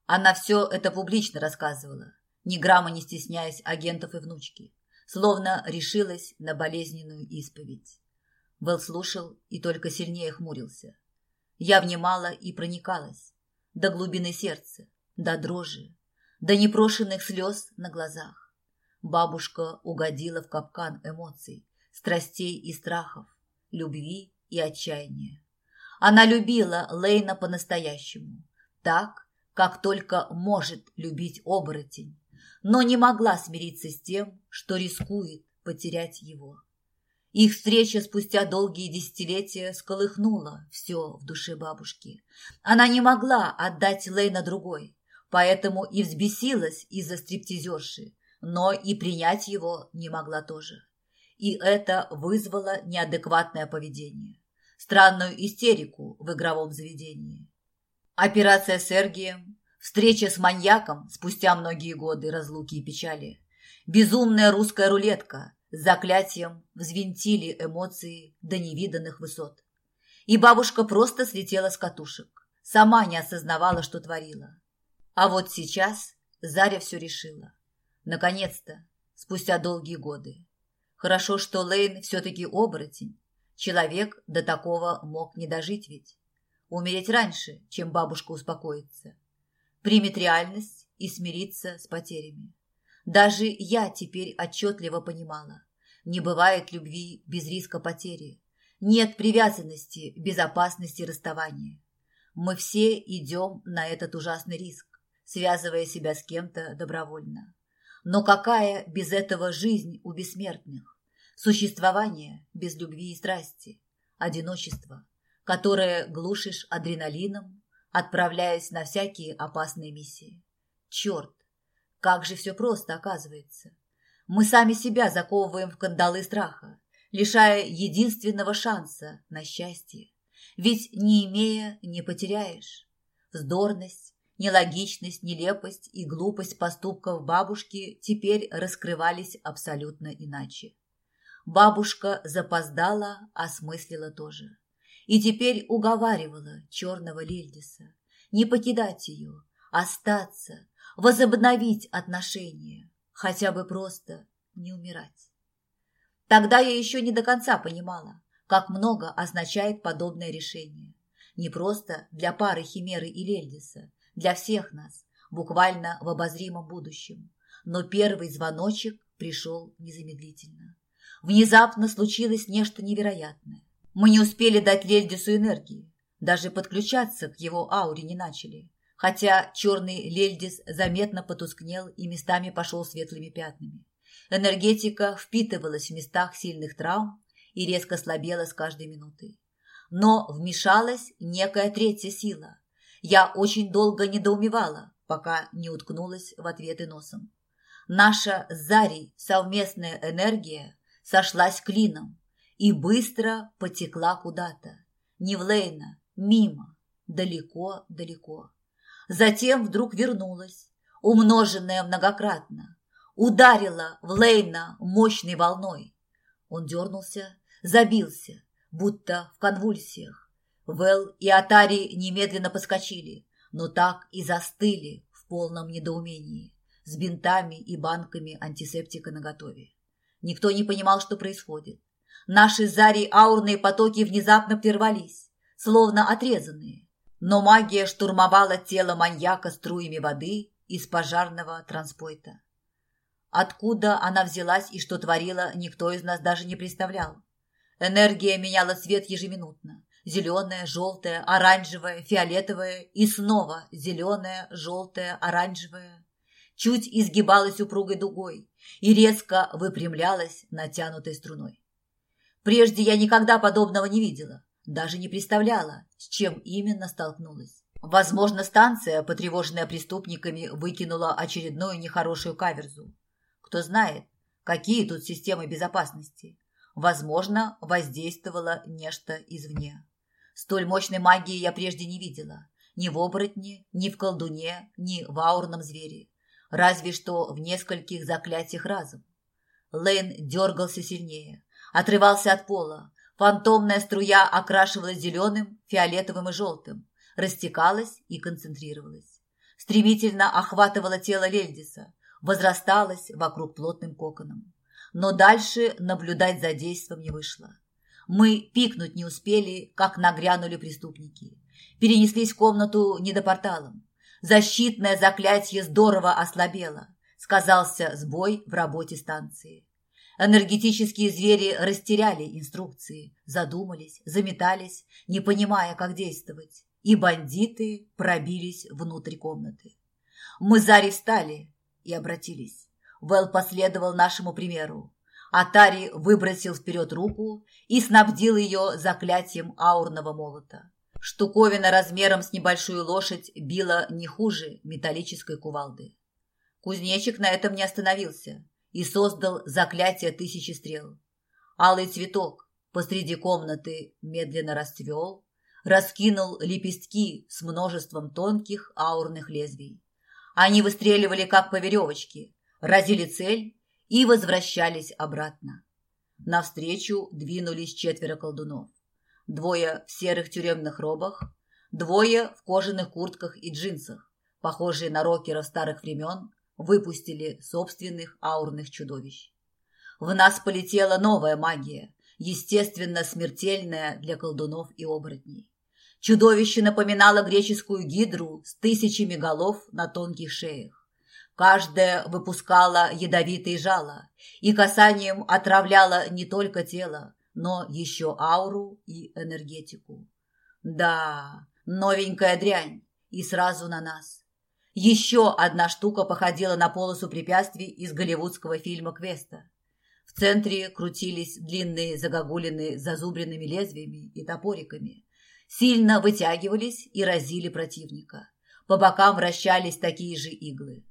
Она все это публично рассказывала, ни грамма не стесняясь агентов и внучки, словно решилась на болезненную исповедь. Вэл слушал и только сильнее хмурился. Я внимала и проникалась. До глубины сердца, до дрожи, до непрошенных слез на глазах. Бабушка угодила в капкан эмоций, страстей и страхов, любви и отчаяния. Она любила Лейна по-настоящему, так, как только может любить оборотень, но не могла смириться с тем, что рискует потерять его. Их встреча спустя долгие десятилетия сколыхнула все в душе бабушки. Она не могла отдать Лейна другой, поэтому и взбесилась из-за стриптизерши, но и принять его не могла тоже. И это вызвало неадекватное поведение, странную истерику в игровом заведении. Операция с Сергием, встреча с маньяком спустя многие годы разлуки и печали, безумная русская рулетка – заклятием взвинтили эмоции до невиданных высот. И бабушка просто слетела с катушек, сама не осознавала, что творила. А вот сейчас Заря все решила. Наконец-то, спустя долгие годы. Хорошо, что Лейн все-таки оборотень. Человек до такого мог не дожить ведь. Умереть раньше, чем бабушка успокоится. Примет реальность и смириться с потерями. Даже я теперь отчетливо понимала. Не бывает любви без риска потери. Нет привязанности без опасности расставания. Мы все идем на этот ужасный риск, связывая себя с кем-то добровольно. Но какая без этого жизнь у бессмертных? Существование без любви и страсти, одиночество, которое глушишь адреналином, отправляясь на всякие опасные миссии. Черт, как же все просто оказывается. Мы сами себя заковываем в кандалы страха, лишая единственного шанса на счастье. Ведь не имея, не потеряешь. Вздорность, нелогичность, нелепость и глупость поступков бабушки теперь раскрывались абсолютно иначе. Бабушка запоздала, осмыслила тоже. И теперь уговаривала черного Лильдиса не покидать ее, остаться, возобновить отношения, хотя бы просто не умирать. Тогда я еще не до конца понимала, как много означает подобное решение. Не просто для пары Химеры и Лельдиса, для всех нас, буквально в обозримом будущем. Но первый звоночек пришел незамедлительно. Внезапно случилось нечто невероятное. Мы не успели дать Лельдису энергии, даже подключаться к его ауре не начали, хотя черный Лельдис заметно потускнел и местами пошел светлыми пятнами. Энергетика впитывалась в местах сильных травм и резко слабела с каждой минутой. Но вмешалась некая третья сила. Я очень долго недоумевала, пока не уткнулась в ответы носом. Наша с Зарей совместная энергия сошлась клином и быстро потекла куда-то. Не в Лейна, мимо, далеко-далеко. Затем вдруг вернулась, умноженная многократно, ударила в Лейна мощной волной. Он дернулся, забился, будто в конвульсиях. Вэл и Атари немедленно поскочили, но так и застыли в полном недоумении, с бинтами и банками антисептика наготове. Никто не понимал, что происходит. Наши зари аурные потоки внезапно прервались, словно отрезанные. Но магия штурмовала тело маньяка струями воды из пожарного транспойта. Откуда она взялась и что творила, никто из нас даже не представлял. Энергия меняла цвет ежеминутно. Зеленая, желтая, оранжевая, фиолетовая и снова зеленая, желтая, оранжевая. Чуть изгибалась упругой дугой и резко выпрямлялась натянутой струной. Прежде я никогда подобного не видела, даже не представляла, с чем именно столкнулась. Возможно, станция, потревоженная преступниками, выкинула очередную нехорошую каверзу. Кто знает, какие тут системы безопасности. Возможно, воздействовало нечто извне. Столь мощной магии я прежде не видела. Ни в оборотне, ни в колдуне, ни в аурном звере. Разве что в нескольких заклятиях разом. Лейн дергался сильнее, отрывался от пола. Фантомная струя окрашивалась зеленым, фиолетовым и желтым, растекалась и концентрировалась. Стремительно охватывала тело Лельдиса, возрасталась вокруг плотным коконом но дальше наблюдать за действием не вышло. Мы пикнуть не успели, как нагрянули преступники. Перенеслись в комнату не до порталом. Защитное заклятие здорово ослабело. Сказался сбой в работе станции. Энергетические звери растеряли инструкции, задумались, заметались, не понимая, как действовать. И бандиты пробились внутрь комнаты. Мы зари встали и обратились. Вэл последовал нашему примеру. Атари выбросил вперед руку и снабдил ее заклятием аурного молота. Штуковина размером с небольшую лошадь била не хуже металлической кувалды. Кузнечик на этом не остановился и создал заклятие тысячи стрел. Алый цветок посреди комнаты медленно расцвел, раскинул лепестки с множеством тонких аурных лезвий. Они выстреливали как по веревочке, разили цель и возвращались обратно. Навстречу двинулись четверо колдунов. Двое в серых тюремных робах, двое в кожаных куртках и джинсах, похожие на рокеров старых времен, выпустили собственных аурных чудовищ. В нас полетела новая магия, естественно, смертельная для колдунов и оборотней. Чудовище напоминало греческую гидру с тысячами голов на тонких шеях. Каждая выпускала ядовитые жало и касанием отравляла не только тело, но еще ауру и энергетику. Да, новенькая дрянь, и сразу на нас. Еще одна штука походила на полосу препятствий из голливудского фильма «Квеста». В центре крутились длинные загогулины с зазубренными лезвиями и топориками. Сильно вытягивались и разили противника. По бокам вращались такие же иглы.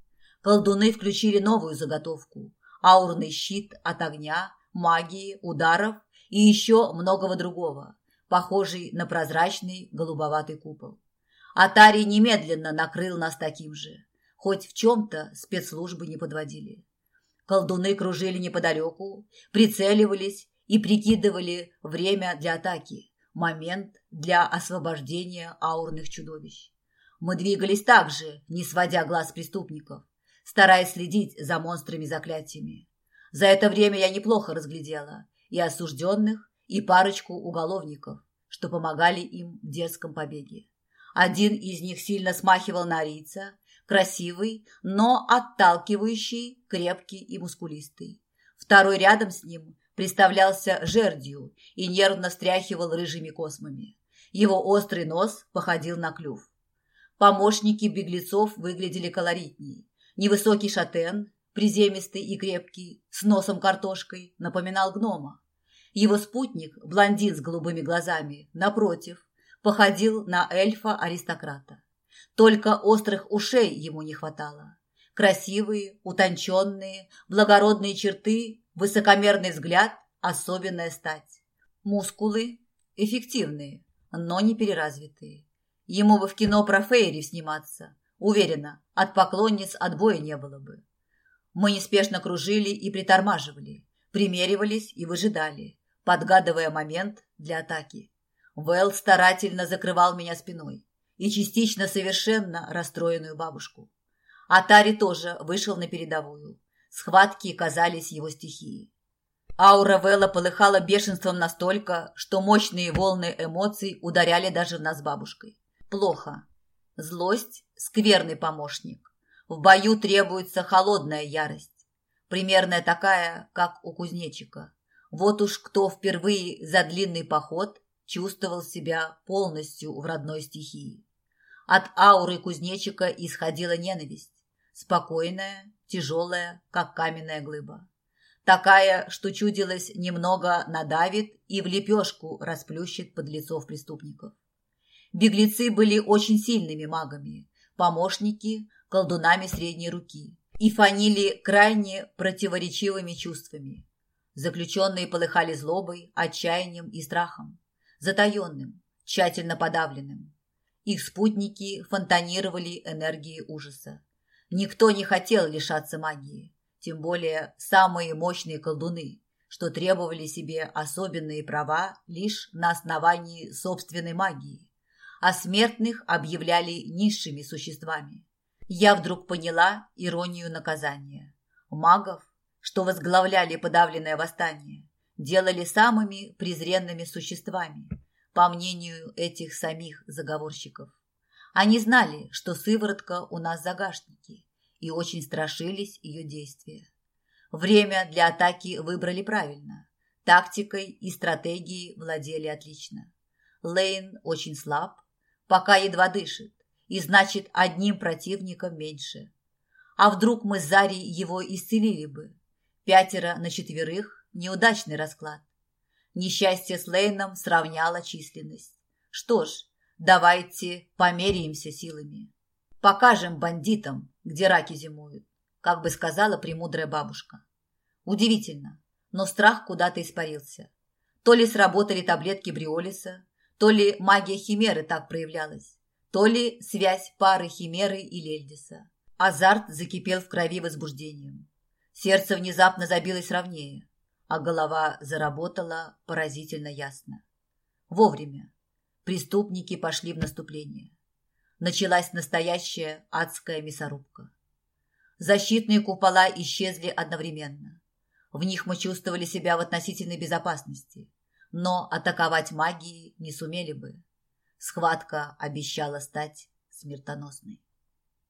Колдуны включили новую заготовку – аурный щит от огня, магии, ударов и еще многого другого, похожий на прозрачный голубоватый купол. Атарий немедленно накрыл нас таким же, хоть в чем-то спецслужбы не подводили. Колдуны кружили неподалеку, прицеливались и прикидывали время для атаки, момент для освобождения аурных чудовищ. Мы двигались так же, не сводя глаз преступников, стараясь следить за монстрами-заклятиями. За это время я неплохо разглядела и осужденных, и парочку уголовников, что помогали им в дерзком побеге. Один из них сильно смахивал на арийца, красивый, но отталкивающий, крепкий и мускулистый. Второй рядом с ним представлялся жердью и нервно встряхивал рыжими космами. Его острый нос походил на клюв. Помощники беглецов выглядели колоритнее. Невысокий шатен, приземистый и крепкий, с носом картошкой, напоминал гнома. Его спутник, блондин с голубыми глазами, напротив, походил на эльфа-аристократа. Только острых ушей ему не хватало. Красивые, утонченные, благородные черты, высокомерный взгляд, особенная стать. Мускулы эффективные, но не переразвитые. Ему бы в кино про Фейри сниматься. Уверена, от поклонниц отбоя не было бы. Мы неспешно кружили и притормаживали, примеривались и выжидали, подгадывая момент для атаки. Вэл старательно закрывал меня спиной и частично совершенно расстроенную бабушку. Атари тоже вышел на передовую. Схватки казались его стихией. Аура Вэлла полыхала бешенством настолько, что мощные волны эмоций ударяли даже в нас бабушкой. Плохо. Злость – скверный помощник. В бою требуется холодная ярость. Примерная такая, как у кузнечика. Вот уж кто впервые за длинный поход чувствовал себя полностью в родной стихии. От ауры кузнечика исходила ненависть. Спокойная, тяжелая, как каменная глыба. Такая, что чудилось, немного надавит и в лепешку расплющит подлецов преступников. Беглецы были очень сильными магами, помощники – колдунами средней руки и фанили крайне противоречивыми чувствами. Заключенные полыхали злобой, отчаянием и страхом, затаенным, тщательно подавленным. Их спутники фонтанировали энергией ужаса. Никто не хотел лишаться магии, тем более самые мощные колдуны, что требовали себе особенные права лишь на основании собственной магии, а смертных объявляли низшими существами. Я вдруг поняла иронию наказания. Магов, что возглавляли подавленное восстание, делали самыми презренными существами, по мнению этих самих заговорщиков. Они знали, что сыворотка у нас в загашнике, и очень страшились ее действия. Время для атаки выбрали правильно. Тактикой и стратегией владели отлично. Лейн очень слаб, пока едва дышит, и значит одним противником меньше. А вдруг мы с Зарей его исцелили бы? Пятеро на четверых – неудачный расклад. Несчастье с Лейном сравняло численность. Что ж, Давайте померяемся силами. Покажем бандитам, где раки зимуют, как бы сказала премудрая бабушка. Удивительно, но страх куда-то испарился. То ли сработали таблетки Бриолиса, то ли магия Химеры так проявлялась, то ли связь пары Химеры и Лельдиса. Азарт закипел в крови возбуждением. Сердце внезапно забилось ровнее, а голова заработала поразительно ясно. Вовремя, Преступники пошли в наступление. Началась настоящая адская мясорубка. Защитные купола исчезли одновременно. В них мы чувствовали себя в относительной безопасности, но атаковать магией не сумели бы. Схватка обещала стать смертоносной.